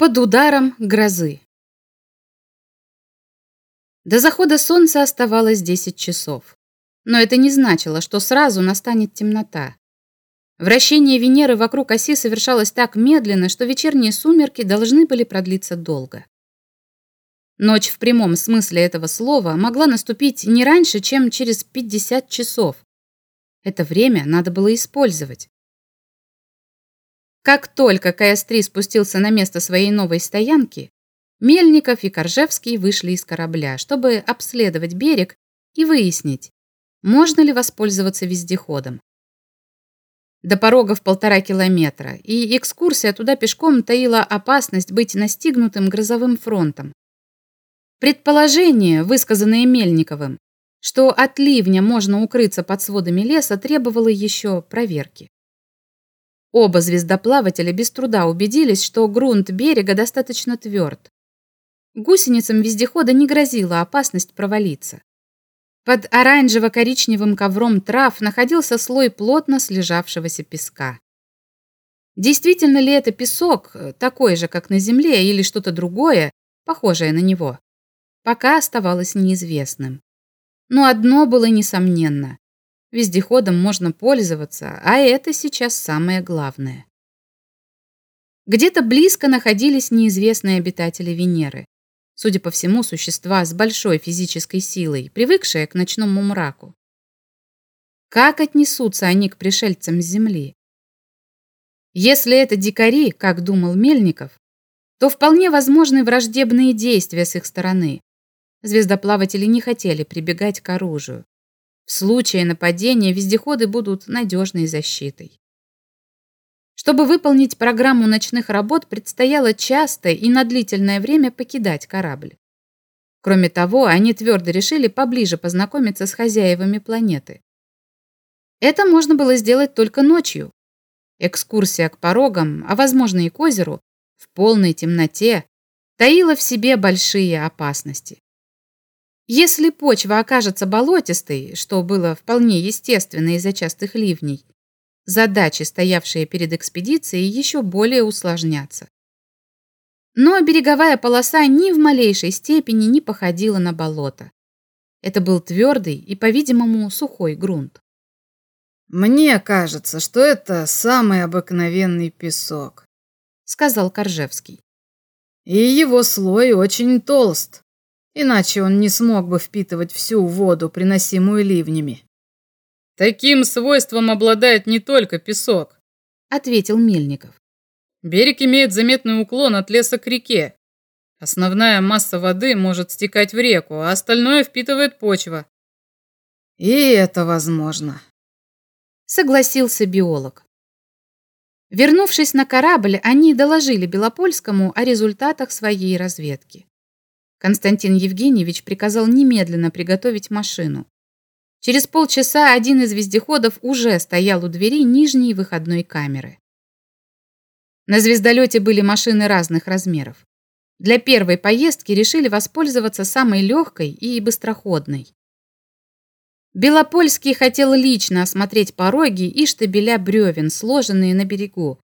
Под ударом грозы. До захода солнца оставалось 10 часов. Но это не значило, что сразу настанет темнота. Вращение Венеры вокруг оси совершалось так медленно, что вечерние сумерки должны были продлиться долго. Ночь в прямом смысле этого слова могла наступить не раньше, чем через 50 часов. Это время надо было использовать. Как только КС-3 спустился на место своей новой стоянки, Мельников и Коржевский вышли из корабля, чтобы обследовать берег и выяснить, можно ли воспользоваться вездеходом. До порога в полтора километра, и экскурсия туда пешком таила опасность быть настигнутым грозовым фронтом. Предположение, высказанное Мельниковым, что от ливня можно укрыться под сводами леса, требовало еще проверки. Оба звездоплавателя без труда убедились, что грунт берега достаточно тверд. Гусеницам вездехода не грозила опасность провалиться. Под оранжево-коричневым ковром трав находился слой плотно слежавшегося песка. Действительно ли это песок, такой же, как на Земле, или что-то другое, похожее на него, пока оставалось неизвестным. Но одно было несомненно. Вездеходом можно пользоваться, а это сейчас самое главное. Где-то близко находились неизвестные обитатели Венеры. Судя по всему, существа с большой физической силой, привыкшие к ночному мраку. Как отнесутся они к пришельцам с Земли? Если это дикари, как думал Мельников, то вполне возможны враждебные действия с их стороны. Звездоплаватели не хотели прибегать к оружию. В случае нападения вездеходы будут надежной защитой. Чтобы выполнить программу ночных работ, предстояло часто и на длительное время покидать корабль. Кроме того, они твердо решили поближе познакомиться с хозяевами планеты. Это можно было сделать только ночью. Экскурсия к порогам, а возможно и к озеру, в полной темноте, таила в себе большие опасности. Если почва окажется болотистой, что было вполне естественно из-за частых ливней, задачи, стоявшие перед экспедицией, еще более усложнятся. Но береговая полоса ни в малейшей степени не походила на болото. Это был твердый и, по-видимому, сухой грунт. «Мне кажется, что это самый обыкновенный песок», — сказал Коржевский. «И его слой очень толст иначе он не смог бы впитывать всю воду, приносимую ливнями. Таким свойством обладает не только песок, ответил Мельников. Берег имеет заметный уклон от леса к реке. Основная масса воды может стекать в реку, а остальное впитывает почва. И это возможно, согласился биолог. Вернувшись на корабль, они доложили Белопольскому о результатах своей разведки. Константин Евгеньевич приказал немедленно приготовить машину. Через полчаса один из вездеходов уже стоял у двери нижней выходной камеры. На звездолете были машины разных размеров. Для первой поездки решили воспользоваться самой легкой и быстроходной. Белопольский хотел лично осмотреть пороги и штабеля бревен, сложенные на берегу.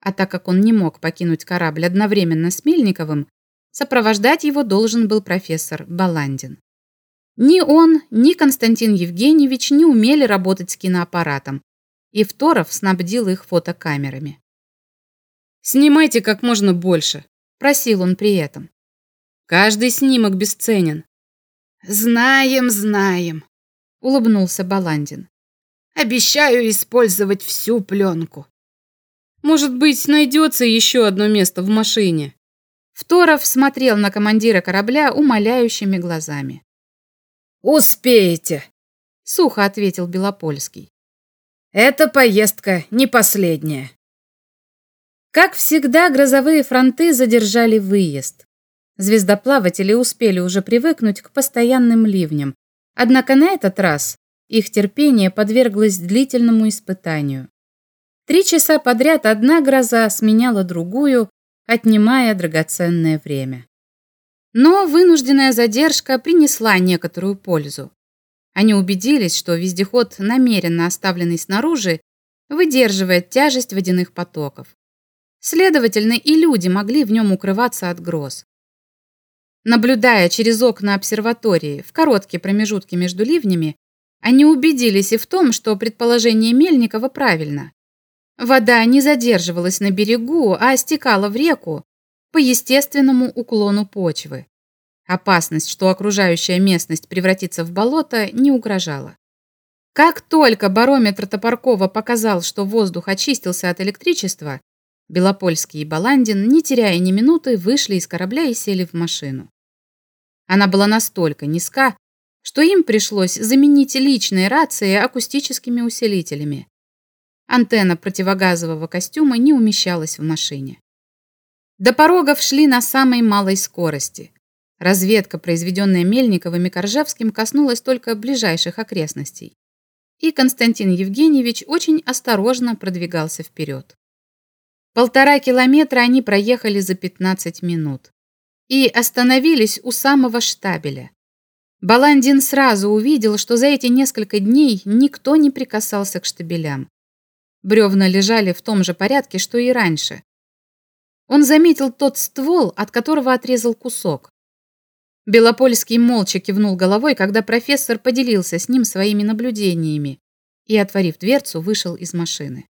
А так как он не мог покинуть корабль одновременно с Мельниковым, Сопровождать его должен был профессор Баландин. Ни он, ни Константин Евгеньевич не умели работать с киноаппаратом, и Второв снабдил их фотокамерами. «Снимайте как можно больше», – просил он при этом. «Каждый снимок бесценен». «Знаем, знаем», – улыбнулся Баландин. «Обещаю использовать всю пленку». «Может быть, найдется еще одно место в машине?» Второв смотрел на командира корабля умоляющими глазами. «Успеете», — сухо ответил Белопольский. «Эта поездка не последняя». Как всегда, грозовые фронты задержали выезд. Звездоплаватели успели уже привыкнуть к постоянным ливням, однако на этот раз их терпение подверглось длительному испытанию. Три часа подряд одна гроза сменяла другую, отнимая драгоценное время. Но вынужденная задержка принесла некоторую пользу. Они убедились, что вездеход, намеренно оставленный снаружи, выдерживает тяжесть водяных потоков. Следовательно, и люди могли в нем укрываться от гроз. Наблюдая через окна обсерватории в короткие промежутки между ливнями, они убедились и в том, что предположение Мельникова правильно. Вода не задерживалась на берегу, а стекала в реку по естественному уклону почвы. Опасность, что окружающая местность превратится в болото, не угрожала. Как только барометр Топоркова показал, что воздух очистился от электричества, Белопольский и Баландин, не теряя ни минуты, вышли из корабля и сели в машину. Она была настолько низка, что им пришлось заменить личные рации акустическими усилителями. Антенна противогазового костюма не умещалась в машине. До порогов шли на самой малой скорости. Разведка, произведенная Мельниковым и Коржевским, коснулась только ближайших окрестностей. И Константин Евгеньевич очень осторожно продвигался вперед. Полтора километра они проехали за 15 минут и остановились у самого штабеля. Баландин сразу увидел, что за эти несколько дней никто не прикасался к штабелям. Бревна лежали в том же порядке, что и раньше. Он заметил тот ствол, от которого отрезал кусок. Белопольский молча кивнул головой, когда профессор поделился с ним своими наблюдениями и, отворив дверцу, вышел из машины.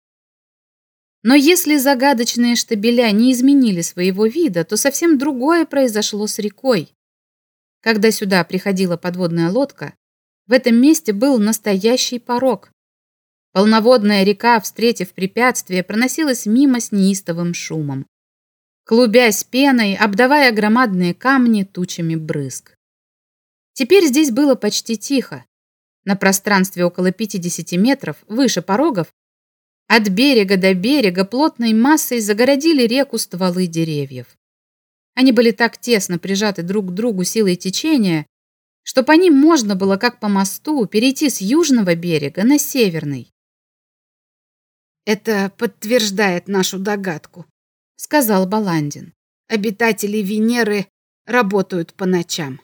Но если загадочные штабеля не изменили своего вида, то совсем другое произошло с рекой. Когда сюда приходила подводная лодка, в этом месте был настоящий порог. Полноводная река, встретив препятствие, проносилась мимо с неистовым шумом, клубясь пеной, обдавая громадные камни тучами брызг. Теперь здесь было почти тихо. На пространстве около 50 метров, выше порогов, от берега до берега плотной массой загородили реку стволы деревьев. Они были так тесно прижаты друг к другу силой течения, что по ним можно было, как по мосту, перейти с южного берега на северный. «Это подтверждает нашу догадку», — сказал Баландин. «Обитатели Венеры работают по ночам».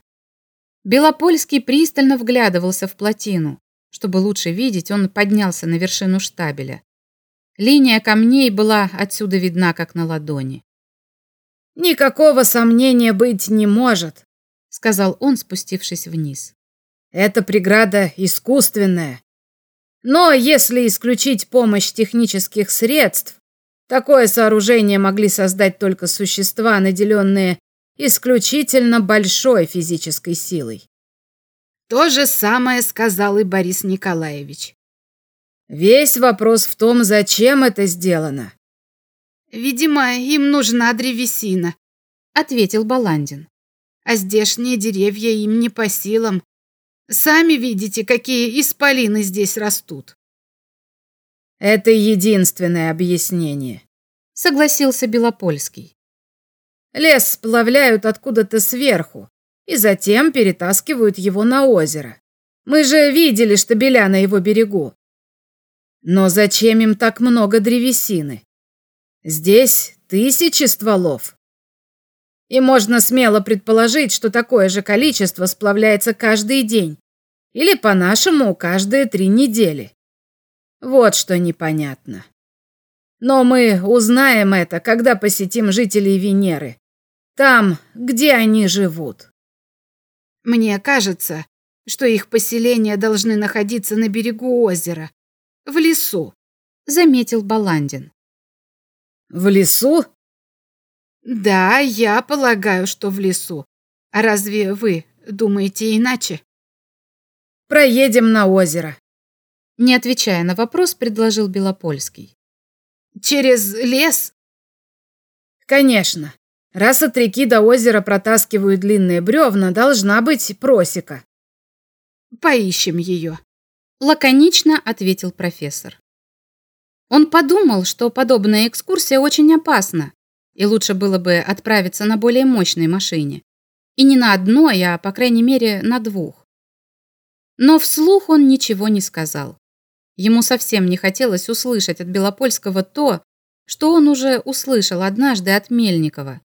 Белопольский пристально вглядывался в плотину. Чтобы лучше видеть, он поднялся на вершину штабеля. Линия камней была отсюда видна, как на ладони. «Никакого сомнения быть не может», — сказал он, спустившись вниз. «Эта преграда искусственная. Но если исключить помощь технических средств, такое сооружение могли создать только существа, наделенные исключительно большой физической силой. То же самое сказал и Борис Николаевич. Весь вопрос в том, зачем это сделано. Видимо, им нужна древесина, ответил Баландин. А здешние деревья им не по силам. Сами видите, какие исполины здесь растут. Это единственное объяснение, согласился Белопольский. Лес сплавляют откуда-то сверху и затем перетаскивают его на озеро. Мы же видели штабеля на его берегу. Но зачем им так много древесины? Здесь тысячи стволов. И можно смело предположить, что такое же количество сплавляется каждый день. Или, по-нашему, каждые три недели. Вот что непонятно. Но мы узнаем это, когда посетим жителей Венеры. Там, где они живут. Мне кажется, что их поселения должны находиться на берегу озера, в лесу, заметил Баландин. В лесу? Да, я полагаю, что в лесу. А разве вы думаете иначе? Проедем на озеро. Не отвечая на вопрос, предложил Белопольский. Через лес? Конечно. Раз от реки до озера протаскивают длинные бревна, должна быть просека. Поищем ее. Лаконично ответил профессор. Он подумал, что подобная экскурсия очень опасна, и лучше было бы отправиться на более мощной машине. И не на одной, а, по крайней мере, на двух. Но вслух он ничего не сказал. Ему совсем не хотелось услышать от Белопольского то, что он уже услышал однажды от Мельникова.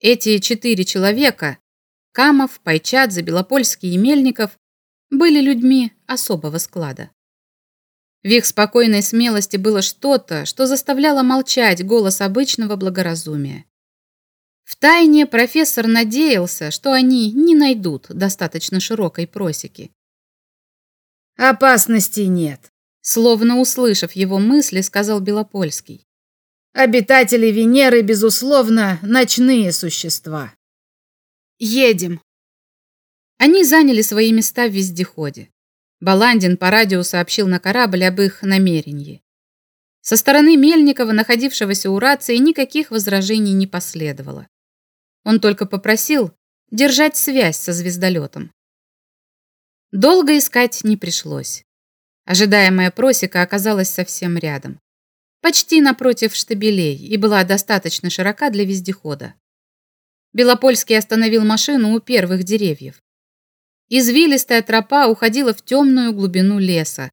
Эти четыре человека – Камов, Пайчадзе, Белопольский и Мельников были людьми особого склада. В их спокойной смелости было что-то, что заставляло молчать голос обычного благоразумия. Втайне профессор надеялся, что они не найдут достаточно широкой просеки. «Опасностей нет», — словно услышав его мысли, сказал Белопольский. «Обитатели Венеры, безусловно, ночные существа». «Едем». Они заняли свои места в вездеходе. Баландин по радио сообщил на корабль об их намерении. Со стороны Мельникова, находившегося у рации, никаких возражений не последовало. Он только попросил держать связь со звездолетом. Долго искать не пришлось. Ожидаемая просека оказалась совсем рядом. Почти напротив штабелей и была достаточно широка для вездехода. Белопольский остановил машину у первых деревьев. Извилистая тропа уходила в темную глубину леса,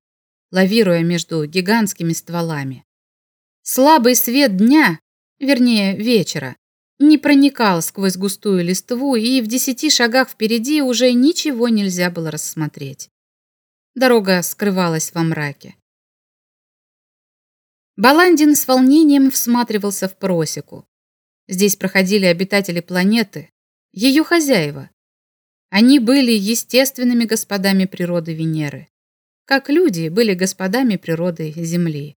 лавируя между гигантскими стволами. Слабый свет дня, вернее вечера, не проникал сквозь густую листву, и в десяти шагах впереди уже ничего нельзя было рассмотреть. Дорога скрывалась во мраке. Баландин с волнением всматривался в просеку. Здесь проходили обитатели планеты, ее хозяева, они были естественными господами природы Венеры, как люди были господами природы Земли.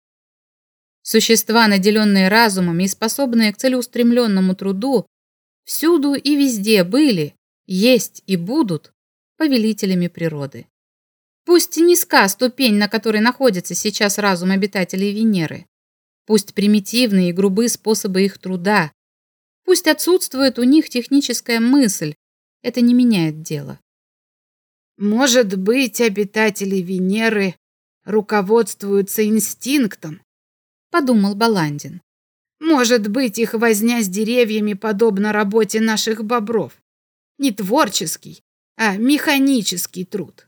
Существа, наделенные разумом и способные к целеустремленному труду, всюду и везде были, есть и будут повелителями природы. Пусть низка ступень, на которой находится сейчас разум обитателей Венеры, пусть примитивные и грубые способы их труда, пусть отсутствует у них техническая мысль, это не меняет дело. Может быть, обитатели Венеры руководствуются инстинктом, подумал Баландин. Может быть, их возня с деревьями подобна работе наших бобров. Не творческий, а механический труд.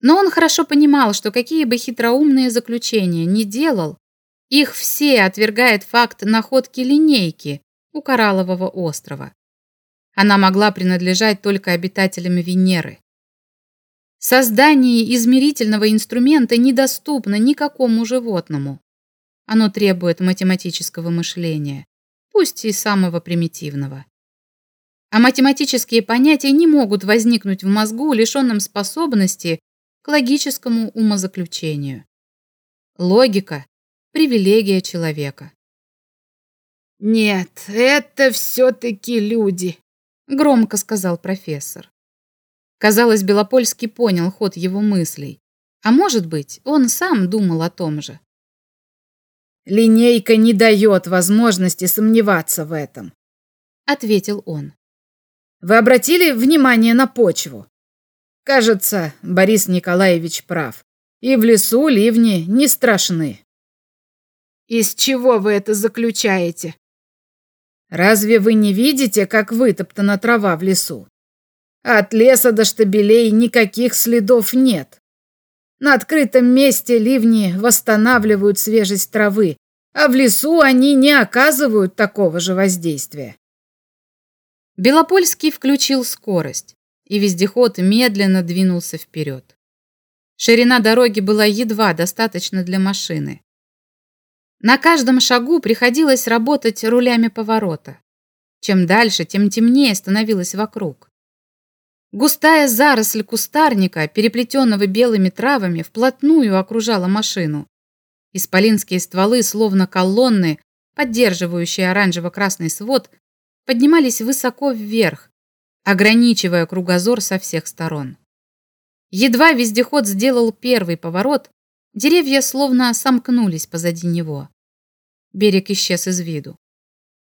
Но он хорошо понимал, что какие бы хитроумные заключения ни делал, их все отвергает факт находки линейки у Кораллового острова. Она могла принадлежать только обитателям Венеры. Создание измерительного инструмента недоступно никакому животному. Оно требует математического мышления, пусть и самого примитивного. А математические понятия не могут возникнуть в мозгу, лишенном способности к логическому умозаключению. Логика – привилегия человека. «Нет, это все-таки люди», громко сказал профессор. Казалось, Белопольский понял ход его мыслей. А может быть, он сам думал о том же. «Линейка не дает возможности сомневаться в этом», — ответил он. «Вы обратили внимание на почву? Кажется, Борис Николаевич прав. И в лесу ливни не страшны». «Из чего вы это заключаете?» Разве вы не видите, как вытоптана трава в лесу? От леса до штабелей никаких следов нет. На открытом месте ливни восстанавливают свежесть травы, а в лесу они не оказывают такого же воздействия. Белопольский включил скорость, и вездеход медленно двинулся вперед. Ширина дороги была едва достаточно для машины. На каждом шагу приходилось работать рулями поворота. Чем дальше, тем темнее становилось вокруг. Густая заросль кустарника, переплетенного белыми травами, вплотную окружала машину. Исполинские стволы, словно колонны, поддерживающие оранжево-красный свод, поднимались высоко вверх, ограничивая кругозор со всех сторон. Едва вездеход сделал первый поворот, Деревья словно сомкнулись позади него. Берег исчез из виду.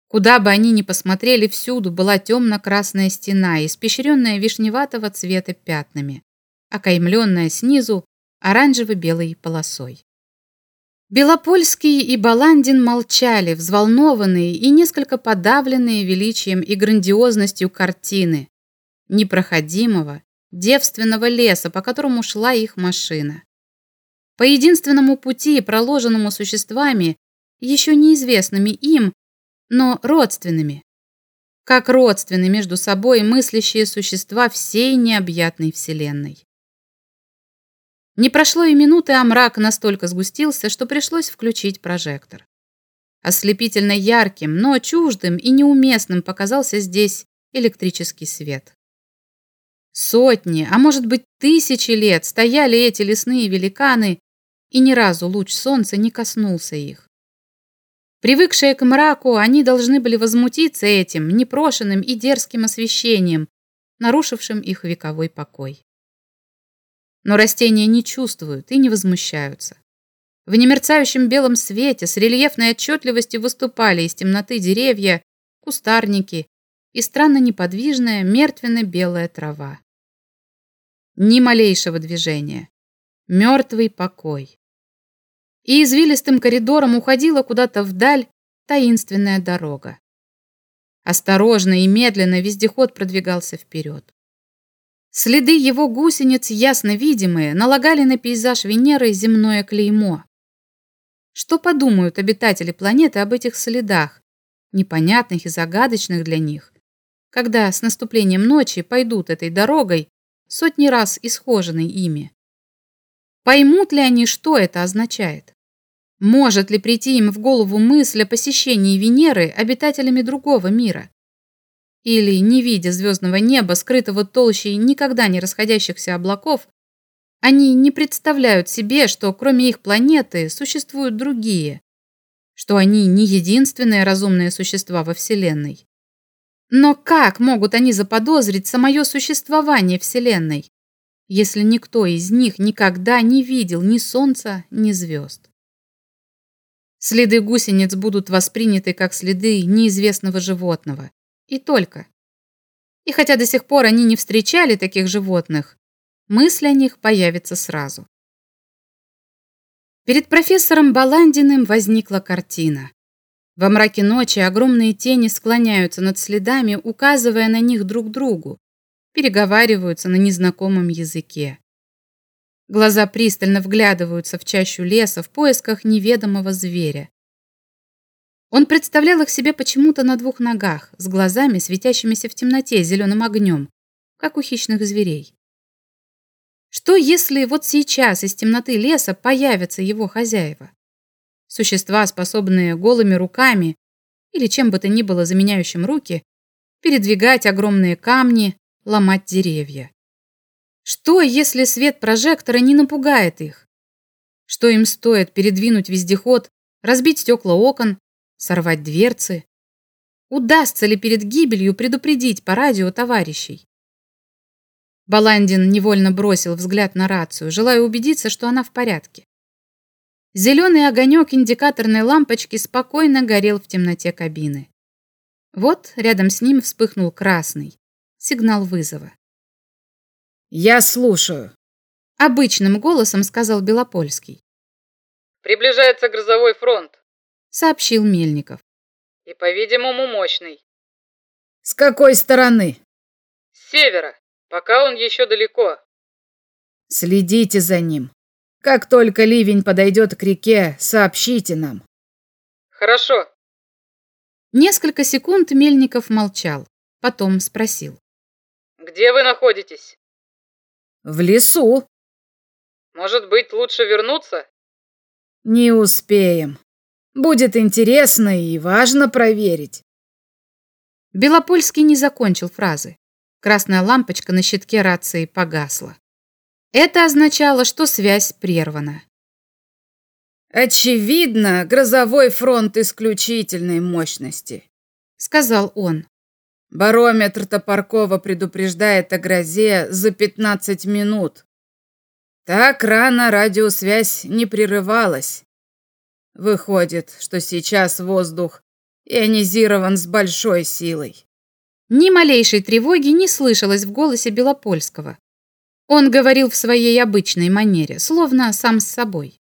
Куда бы они ни посмотрели, всюду была темно-красная стена, испещренная вишневатого цвета пятнами, окаймленная снизу оранжево-белой полосой. Белопольский и Баландин молчали, взволнованные и несколько подавленные величием и грандиозностью картины, непроходимого, девственного леса, по которому шла их машина. По единственному пути, проложенному существами, еще неизвестными им, но родственными. Как родственны между собой мыслящие существа всей необъятной Вселенной. Не прошло и минуты, а мрак настолько сгустился, что пришлось включить прожектор. Ослепительно ярким, но чуждым и неуместным показался здесь электрический свет. Сотни, а может быть тысячи лет стояли эти лесные великаны, и ни разу луч солнца не коснулся их. Привыкшие к мраку, они должны были возмутиться этим непрошенным и дерзким освещением, нарушившим их вековой покой. Но растения не чувствуют и не возмущаются. В немерцающем белом свете с рельефной отчетливостью выступали из темноты деревья, кустарники и странно неподвижная мертвенно-белая трава. Ни малейшего движения. Мертвый покой. И извилистым коридором уходила куда-то вдаль таинственная дорога. Осторожно и медленно вездеход продвигался вперед. Следы его гусениц, ясно видимые, налагали на пейзаж Венеры земное клеймо. Что подумают обитатели планеты об этих следах, непонятных и загадочных для них, когда с наступлением ночи пойдут этой дорогой, сотни раз исхоженной ими. Поймут ли они, что это означает? Может ли прийти им в голову мысль о посещении Венеры обитателями другого мира? Или, не видя звездного неба, скрытого толщей никогда не расходящихся облаков, они не представляют себе, что кроме их планеты существуют другие, что они не единственные разумные существа во Вселенной. Но как могут они заподозрить самое существование Вселенной, если никто из них никогда не видел ни Солнца, ни звезд? Следы гусениц будут восприняты как следы неизвестного животного. И только. И хотя до сих пор они не встречали таких животных, мысль о них появится сразу. Перед профессором Баландиным возникла картина. Во мраке ночи огромные тени склоняются над следами, указывая на них друг другу, переговариваются на незнакомом языке. Глаза пристально вглядываются в чащу леса в поисках неведомого зверя. Он представлял их себе почему-то на двух ногах, с глазами, светящимися в темноте зеленым огнем, как у хищных зверей. Что если вот сейчас из темноты леса появятся его хозяева? Существа, способные голыми руками или чем бы то ни было заменяющим руки, передвигать огромные камни, ломать деревья. Что, если свет прожектора не напугает их? Что им стоит передвинуть вездеход, разбить стекла окон, сорвать дверцы? Удастся ли перед гибелью предупредить по радио товарищей? Баландин невольно бросил взгляд на рацию, желая убедиться, что она в порядке. Зеленый огонек индикаторной лампочки спокойно горел в темноте кабины. Вот рядом с ним вспыхнул красный. Сигнал вызова. «Я слушаю», — обычным голосом сказал Белопольский. «Приближается грозовой фронт», — сообщил Мельников. «И, по-видимому, мощный». «С какой стороны?» «С севера, пока он еще далеко». «Следите за ним. Как только ливень подойдет к реке, сообщите нам. Хорошо. Несколько секунд Мельников молчал, потом спросил. Где вы находитесь? В лесу. Может быть, лучше вернуться? Не успеем. Будет интересно и важно проверить. Белопольский не закончил фразы. Красная лампочка на щитке рации погасла. Это означало, что связь прервана. «Очевидно, грозовой фронт исключительной мощности», — сказал он. «Барометр Топоркова предупреждает о грозе за 15 минут. Так рано радиосвязь не прерывалась. Выходит, что сейчас воздух ионизирован с большой силой». Ни малейшей тревоги не слышалось в голосе Белопольского. Он говорил в своей обычной манере, словно сам с собой.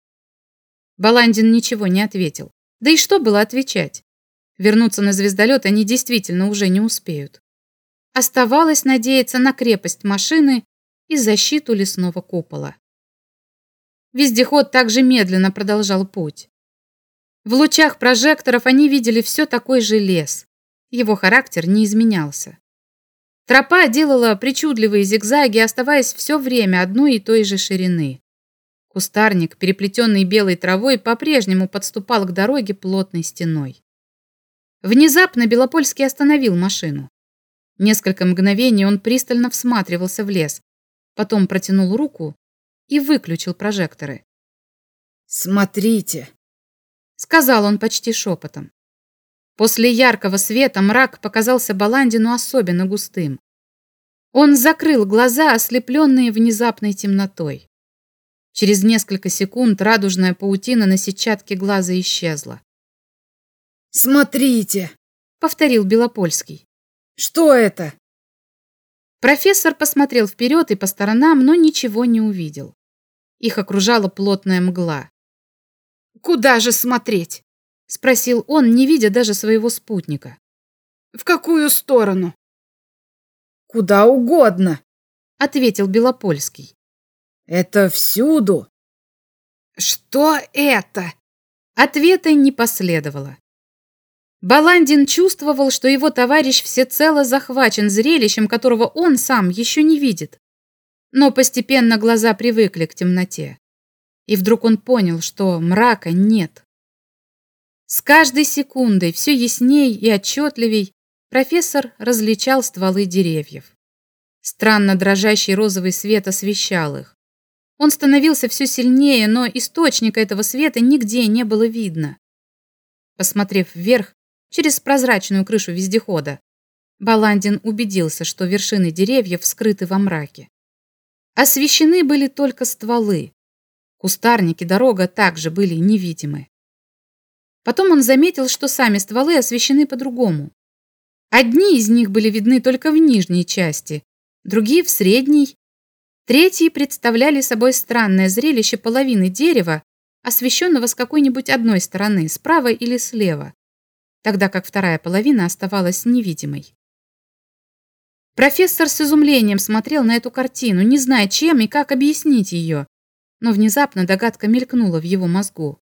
Баландин ничего не ответил. Да и что было отвечать? Вернуться на звездолет они действительно уже не успеют. Оставалось надеяться на крепость машины и защиту лесного купола. Вездеход также медленно продолжал путь. В лучах прожекторов они видели все такой же лес. Его характер не изменялся. Тропа делала причудливые зигзаги, оставаясь все время одной и той же ширины. Кустарник, переплетенный белой травой, по-прежнему подступал к дороге плотной стеной. Внезапно Белопольский остановил машину. Несколько мгновений он пристально всматривался в лес, потом протянул руку и выключил прожекторы. «Смотрите!» — сказал он почти шепотом. После яркого света мрак показался Баландину особенно густым. Он закрыл глаза, ослепленные внезапной темнотой. Через несколько секунд радужная паутина на сетчатке глаза исчезла. «Смотрите!» — повторил Белопольский. «Что это?» Профессор посмотрел вперед и по сторонам, но ничего не увидел. Их окружала плотная мгла. «Куда же смотреть?» — спросил он, не видя даже своего спутника. «В какую сторону?» «Куда угодно», — ответил Белопольский. Это всюду. Что это? Ответа не последовало. Баландин чувствовал, что его товарищ всецело захвачен зрелищем, которого он сам еще не видит. Но постепенно глаза привыкли к темноте. И вдруг он понял, что мрака нет. С каждой секундой все ясней и отчетливей профессор различал стволы деревьев. Странно дрожащий розовый свет освещал их. Он становился все сильнее, но источника этого света нигде не было видно. Посмотрев вверх, через прозрачную крышу вездехода, Баландин убедился, что вершины деревьев скрыты во мраке. Освещены были только стволы. Кустарники, дорога также были невидимы. Потом он заметил, что сами стволы освещены по-другому. Одни из них были видны только в нижней части, другие в средней, Третьи представляли собой странное зрелище половины дерева, освещенного с какой-нибудь одной стороны, справа или слева, тогда как вторая половина оставалась невидимой. Профессор с изумлением смотрел на эту картину, не зная, чем и как объяснить ее, но внезапно догадка мелькнула в его мозгу.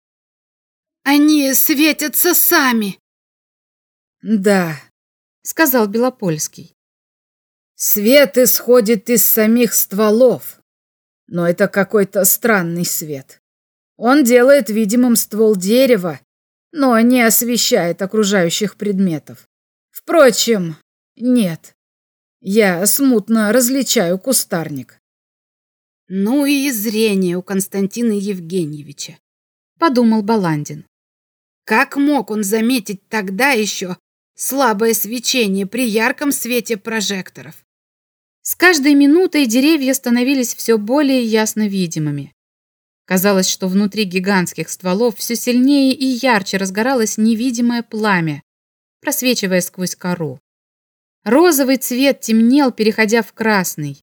«Они светятся сами!» «Да», — сказал Белопольский. Свет исходит из самих стволов. Но это какой-то странный свет. Он делает видимым ствол дерева, но не освещает окружающих предметов. Впрочем, нет. Я смутно различаю кустарник. Ну и зрение у Константина Евгеньевича, подумал Баландин. Как мог он заметить тогда еще слабое свечение при ярком свете прожекторов? С каждой минутой деревья становились все более ясно видимыми. Казалось, что внутри гигантских стволов все сильнее и ярче разгоралось невидимое пламя, просвечивая сквозь кору. Розовый цвет темнел, переходя в красный.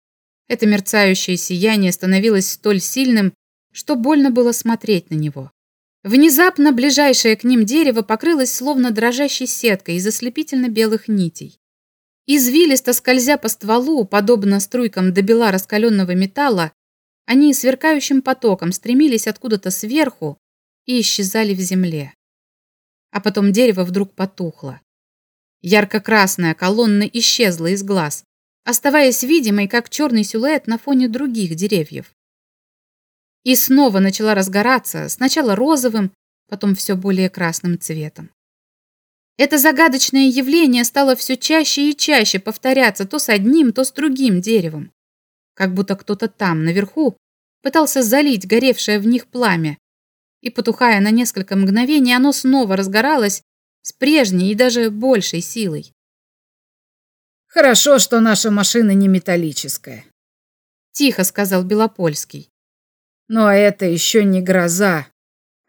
Это мерцающее сияние становилось столь сильным, что больно было смотреть на него. Внезапно ближайшее к ним дерево покрылось словно дрожащей сеткой из ослепительно белых нитей. Извилисто скользя по стволу, подобно струйкам до бела раскаленного металла, они сверкающим потоком стремились откуда-то сверху и исчезали в земле. А потом дерево вдруг потухло. Ярко-красная колонна исчезла из глаз, оставаясь видимой, как черный силуэт на фоне других деревьев. И снова начала разгораться, сначала розовым, потом все более красным цветом. Это загадочное явление стало все чаще и чаще повторяться то с одним, то с другим деревом. Как будто кто-то там, наверху, пытался залить горевшее в них пламя. И, потухая на несколько мгновений, оно снова разгоралось с прежней и даже большей силой. «Хорошо, что наша машина не металлическая», — тихо сказал Белопольский. «Но это еще не гроза,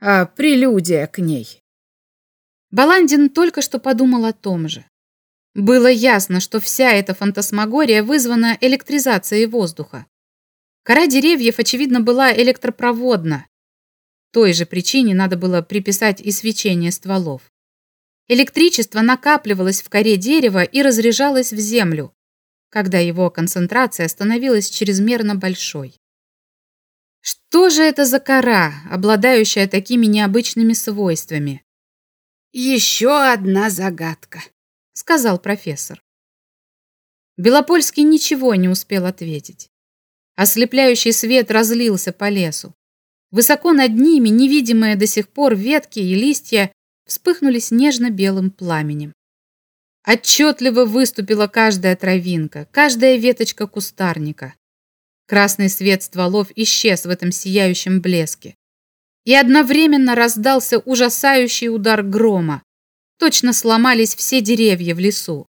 а прелюдия к ней». Баландин только что подумал о том же. Было ясно, что вся эта фантасмагория вызвана электризацией воздуха. Кора деревьев, очевидно, была электропроводна. Той же причине надо было приписать и свечение стволов. Электричество накапливалось в коре дерева и разряжалось в землю, когда его концентрация становилась чрезмерно большой. Что же это за кора, обладающая такими необычными свойствами? «Еще одна загадка», — сказал профессор. Белопольский ничего не успел ответить. Ослепляющий свет разлился по лесу. Высоко над ними, невидимые до сих пор ветки и листья, вспыхнули снежно-белым пламенем. Отчетливо выступила каждая травинка, каждая веточка кустарника. Красный свет стволов исчез в этом сияющем блеске. И одновременно раздался ужасающий удар грома. Точно сломались все деревья в лесу.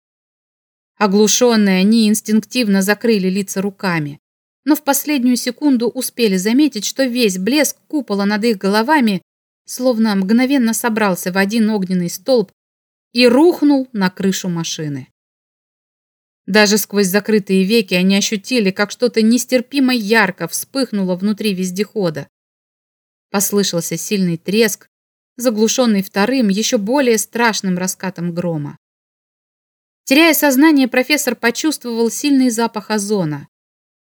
Оглушенные, они инстинктивно закрыли лица руками. Но в последнюю секунду успели заметить, что весь блеск купола над их головами словно мгновенно собрался в один огненный столб и рухнул на крышу машины. Даже сквозь закрытые веки они ощутили, как что-то нестерпимо ярко вспыхнуло внутри вездехода. Послышался сильный треск, заглушенный вторым, еще более страшным раскатом грома. Теряя сознание, профессор почувствовал сильный запах озона.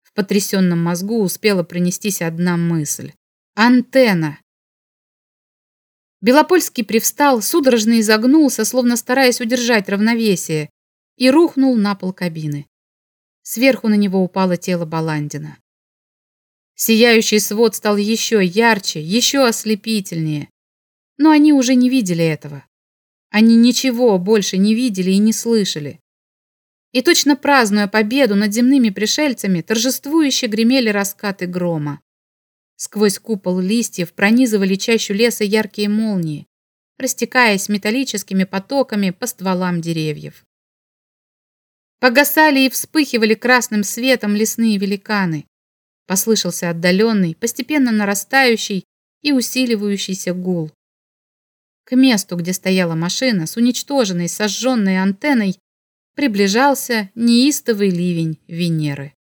В потрясенном мозгу успела пронестись одна мысль. Антенна. Белопольский привстал, судорожно изогнулся, словно стараясь удержать равновесие, и рухнул на пол кабины. Сверху на него упало тело Баландина. Сияющий свод стал еще ярче, еще ослепительнее. Но они уже не видели этого. Они ничего больше не видели и не слышали. И точно празднуя победу над земными пришельцами, торжествующе гремели раскаты грома. Сквозь купол листьев пронизывали чащу леса яркие молнии, растекаясь металлическими потоками по стволам деревьев. Погасали и вспыхивали красным светом лесные великаны. Послышался отдаленный, постепенно нарастающий и усиливающийся гул. К месту, где стояла машина с уничтоженной, сожженной антенной, приближался неистовый ливень Венеры.